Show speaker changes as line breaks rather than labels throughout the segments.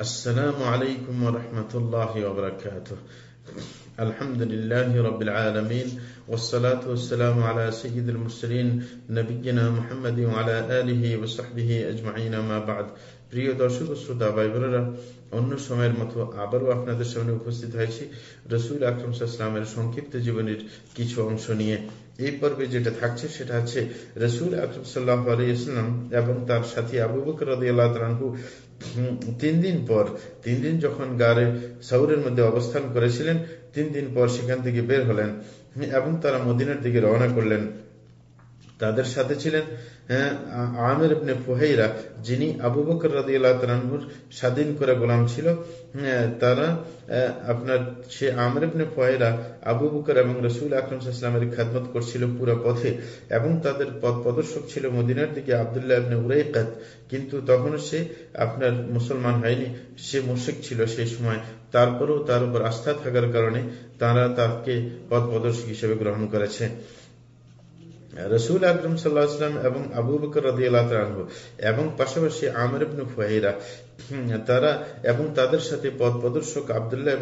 السلام عليكم ورحمة الله وبركاته الحمد لله رب العالمين والصلاة والسلام على سيد المرسلين نبينا محمد وعلى آله وصحبه أجمعين ما بعد প্রিয় দর্শক শ্রোতা ভাই বোনেরা অন্য সময়ের মতো আবারও আপনাদের সামনে উপস্থিত হয়েছি রসুল আকরম ইসলামের সংক্ষিপ্ত জীবনের কিছু অংশ নিয়ে এই পর্বে যেটা থাকছে সেটা হচ্ছে রসুল আকরম সাল্লাহ আলাইসলাম এবং তার সাথী আবু বকর রাহু তিন দিন পর, তিন দিন যখন গারে সৌরের মধ্যে অবস্থান করেছিলেন, তিন দিন পর সেখান থেকে বের হলেন এবং তারা মদিনার দিকে রওনা করলেন। তাদের সাথে ছিলেন হ্যাঁ, আমের ইবনে ফুহাইরা যিনি আবু বকর রাদিয়াল্লাহুর স্বাধীন করে গোলাম ছিল হ্যাঁ, তারা আপনার সে আমের ইবনে ফুহাইরা আবু বকর এবং রসুল আকরম ইসলামের খাদমত করছিল পুরো পথে এবং তাদের পথ প্রদর্শক ছিল মদিনার দিকে আবদুল্লাহ ইবনে উরাইকাত কিন্তু তখনও সে আপনার মুসলমান হয়নি সে মুশিক ছিল সেই সময়। তারপরেও তার উপর আস্থা থাকার কারণে তারা তাকে পথ প্রদর্শক হিসেবে গ্রহণ করেছে। রসুল আকরম সাল্লাহাম এবং আবু বকর রাহু এবং পাশাপাশি আমর ফুহাইরা তারা এবং তাদের সাথে পথ প্রদর্শক আবদুল্লাহ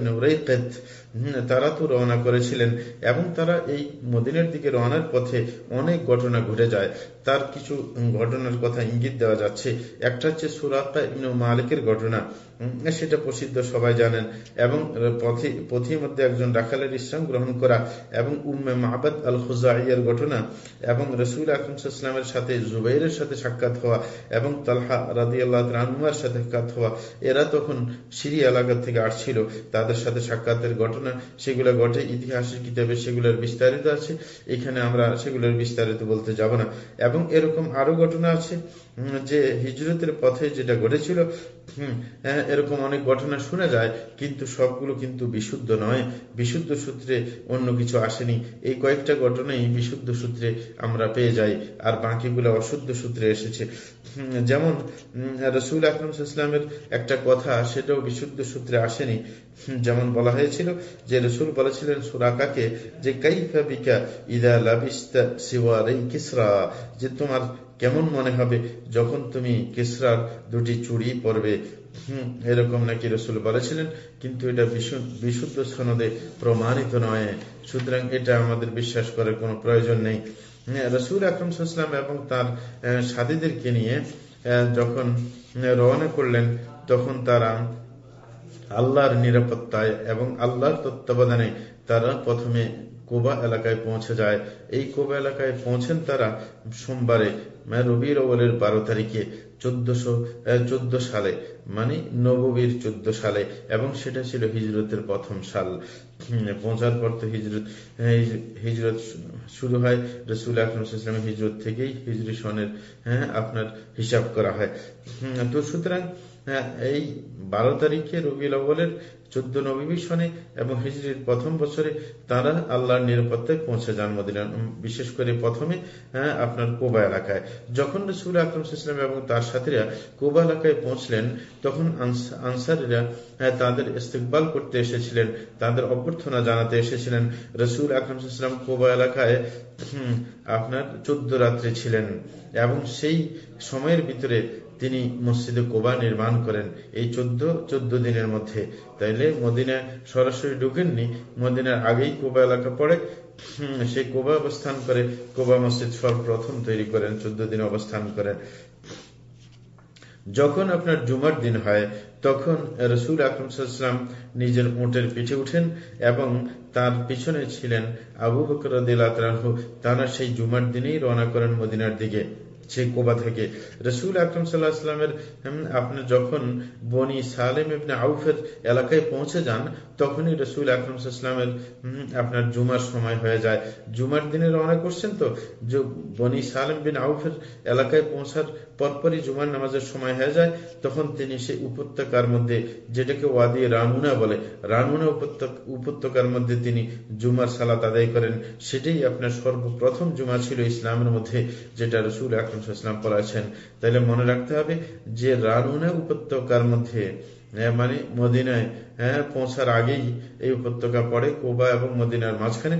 তারা তো রওনা করেছিলেন এবং তারা এই মদিনের দিকে রওনার পথে অনেক ঘটনা ঘটে যায়। তার কিছু ঘটনার কথা ইঙ্গিত দেওয়া যাচ্ছে। একটা হচ্ছে সুরাক্কা ইবনে মালিকের ঘটনা সেটা প্রসিদ্ধ সবাই জানেন এবং পথির মধ্যে একজন রাখালের ইসলাম গ্রহণ করা এবং উম্মে মাহবাদ আল খুজাইয়ের ঘটনা এবং রসুল আকরমসাল্লামের সাথে, জুবাইরের সাথে সাক্ষাৎ হওয়া এবং তালহা রাদি আল্লাহ সাথে সাক্ষাৎ হওয়া। এরা তখন সিরিয়া এলাকা থেকে আসছিল। তাদের সাথে সাক্ষাতের ঘটনা সেগুলো ঘটে ইতিহাসের কিতাবে সেগুলোর বিস্তারিত আছে। এখানে আমরা সেগুলোর বিস্তারিত বলতে যাব না। এবং এরকম আরও ঘটনা আছে যে হিজরতের পথে যেটা ঘটেছিল হ্যাঁ, এরকম অনেক ঘটনা শোনা যায় কিন্তু সবগুলো কিন্তু বিশুদ্ধ নয়। বিশুদ্ধ সূত্রে অন্য কিছু আসেনি। এই কয়েকটা ঘটনাই বিশুদ্ধ সূত্রে আমরা পেয়ে যাই আর বাকিগুলো অশুদ্ধ সূত্রে এসেছে। যেমন রসুল আকরম একটা কথা, সেটাও বিশুদ্ধ সূত্রে আসেনি। যেমন বলা হয়েছিল যে রসুল বলেছিলেন সুরাকাকে যে কাইফা বিকা ইদা লাবিস্তা সিওয়ার কিসরা। যে তোমার কেমন মনে হবে যখন তুমি কিসরার দুটি চুড়ি পরবে। হম, এরকম নাকি রসুল বলেছিলেন, কিন্তু এটা বিশুদ্ধ সনদে প্রমাণিত নয়। সুতরাং এটা আমাদের বিশ্বাস করার কোনো প্রয়োজন নেই। রসুল আকরম সাল্লাম এবং তার সাদীদেরকে নিয়ে যখন রওনা করলেন তখন তারা আল্লাহর নিরাপত্তায় এবং আল্লাহর তত্ত্বাবধানে তারা প্রথমে কোবা এলাকায় পৌঁছে যায়। এই কোবা এলাকায় পৌঁছেন তারা সোমবারে রবির ওলের বারো তারিখে চোদ্দশো চোদ্দ সালে মানে নববীর চোদ্দ সালে, এবং সেটা ছিল হিজরতের প্রথম সাল। পৌঁছার পর তো হিজরত হিজরত শুরু হয়। রসুল আকরমের হিজরত থেকেই হিজরি সনের হ্যাঁ আপনার হিসাব করা হয়। তো সুতরাং এই বারো তারিখে রবি আউ্বলের চোদ্দ নবী সনে এবং হিজরির প্রথম বছরে তারা আল্লাহর নিরাপত্তায় পৌঁছে যান মদিনা বিশেষ করে প্রথমে হ্যাঁ, আপনার কোবা এলাকায়। যখন রসুল আকরম ইসলাম এবং তার সাথীরা কোবা এলাকায় পৌঁছলেন তখন আনসারিরা হ্যাঁ, তাদের ইস্তেকবাল করতে এসেছিলেন তাদের অভ্যর্থনা জানাতে এসেছিলেন। রসুল আকরম ইসলাম কোবা এলাকায় আপনার চোদ্দ রাত্রে ছিলেন এবং সেই সময়ের ভিতরে তিনি মসজিদে কোবা নির্মাণ করেন। এই চোদ্দ চোদ্দ দিনের মধ্যে। তাইলে মদিনা সরাসরি ঢুকেননি। মদিনার আগেই কোবা এলাকা পড়ে। সেই কোবা অবস্থান করে কোবা মসজিদ সর্বপ্রথম তৈরি করেন, চোদ্দ দিন অবস্থান করেন। যখন আপনার জুমার দিন হয়, তখন রসুল আকরমসাল্লাম নিজের উঁটের পিঠে উঠেন এবং তার পিছনে ছিলেন আবু বকর তারা সেই জুমার দিনেই রওনা করেন মদিনার দিকে। সে কোবা থেকে। রসুল আকরম আসলামের আপনি যখন বনি সালেম ইবনে আউফের এলাকায় পৌঁছে যান, তখনই রসুল আকরম সাল্লামের আপনার জুমার সময় হয়ে যায়। জুমার দিনে রওনা করছেন তো? বনি সালেম বিন আউফের এলাকায় পৌঁছার পরপরই জুমার নামাজের সময় হয়ে যায়, তখন তিনি সেই উপত্যকার মধ্যে, যেটাকে ওয়াদি রানুনা বলে, রানুনা উপত্যকার মধ্যে তিনি জুমার সালাত আদায় করেন। সেটাই আপনার সর্বপ্রথম জুমা ছিল ইসলামের মধ্যে, যেটা রসুল আকরম ইসলাম পড়াচ্ছেন তাহলে মনে রাখতে হবে যে রানুনা উপত্যকার মধ্যে মানে মদিনায় হ্যাঁ পৌঁছার আগেই এই উপত্যকা পড়ে, কোবা এবং মদিনার মাঝখানে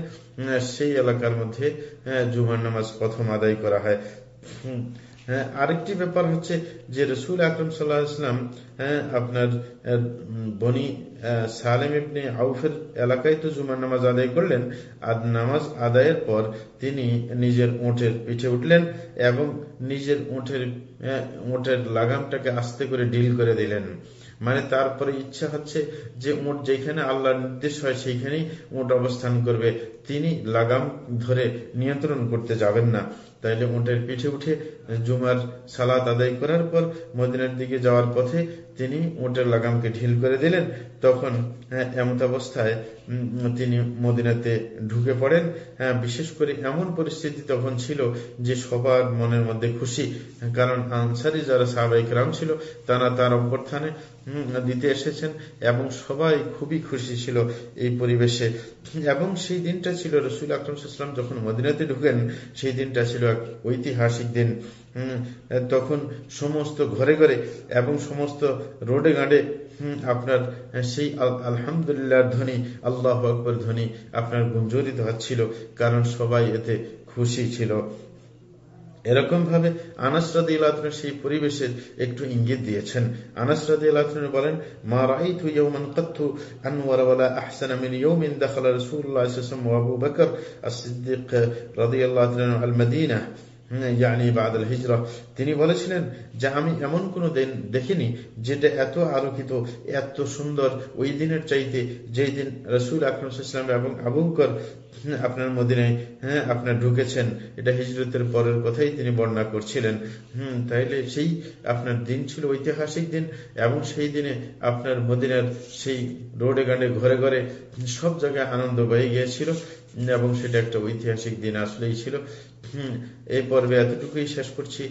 সেই এলাকার মধ্যে জুমার নামাজ প্রথম আদায় করা হয়। হ্যাঁ আরেকটি ব্যাপার হচ্ছে যে রসুল আকরম সাল্লাহাম হ্যাঁ আপনার বনি সালেম ইবনে আউফের এলাকায় তো জুমার নামাজ আদায় করলেন, আর নামাজ আদায়ের পর তিনি নিজের ওঁটের পিঠে উঠলেন এবং নিজের ওঁটের ওঁটের লাগামটাকে আস্তে করে ডিল করে দিলেন। মানে তারপরে ইচ্ছা হচ্ছে যে উঁট যেখানে আল্লাহর নির্দেশ হয় সেইখানেই উঁট অবস্থান করবে। তিনি লাগাম ধরে নিয়ন্ত্রণ করতে যাবেন না। তাইলে উঁটের পিঠে উঠে জুমার সালাত আদায় করার পর মদিনার দিকে যাওয়ার পথে তিনি উঁটের লাগামকে ঢিল করে দিলেন। তখন হ্যাঁ, এমত অবস্থায় তিনি মদিনাতে ঢুকে পড়েন। হ্যাঁ বিশেষ করে এমন পরিস্থিতি তখন ছিল যে সবার মনের মধ্যে খুশি। কারণ আনসারি যারা সাহাবাহিক রাম ছিল তারা তার অভ্যর্থানে দিতে এসেছেন এবং সবাই খুবই খুশি ছিল এই পরিবেশে। এবং সেই দিনটা ছিল রসুল আকরম যখন মদিনাতে ঢুকেন সেই দিনটা ছিল এক ঐতিহাসিক দিন। তখন সমস্ত ঘরে ঘরে এবং সমস্ত রোডে গাঁডে আপনার সেই আলহামদুলিল্লাহ ধ্বনি, আল্লাহ আকবর ধ্বনি আপনার গুঞ্জরিত হচ্ছিল, কারণ সবাই এতে খুশি ছিল। এরকম ভাবে আনাস রাদি সেই পরিবেশের একটু ইঙ্গিত দিয়েছেন। আনাস রাদি বলেন, মা রাইতু ইয়াওমান কাত্তু আনওয়ার আহসান ইয়াউমিন বকর আল-মদিনা তিনি বলেছিলেন যে আমি এমন কোন দিন দেখিনি যেটা এত আলোকিত, এত সুন্দর ওই দিনের চাইতে যেই দিন রসুল আকরমসাল্লাম এবং আবুকর আপনার মদিনায় হ্যাঁ আপনার ঢুকেছেন। এটা হিজরতের পরের কথাই তিনি বর্ণনা করছিলেন। হম, তাইলে সেই আপনার দিন ছিল ঐতিহাসিক দিন এবং সেই দিনে আপনার মদিনার সেই রোডে গান্ডে ঘরে ঘরে সব জায়গায় আনন্দ বয়ে গিয়েছিল। এবং সেটা একটা ঐতিহাসিক দিন আসলেই ছিল। এই পর্বে এতটুকুই শেষ করছি।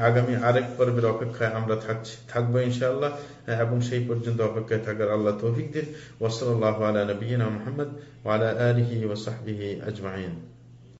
আগামী আরেক পর্বের অপেক্ষায় আমরা থাকছি, থাকব ইনশাআল্লাহ। এবং সেই পর্যন্ত অপেক্ষায় থাকার আল্লাহ তৌফিক দিন। ওসল আল্লাহ আলা নবীনা মোহাম্মদ ওয়ালা আলহি আজমাইন।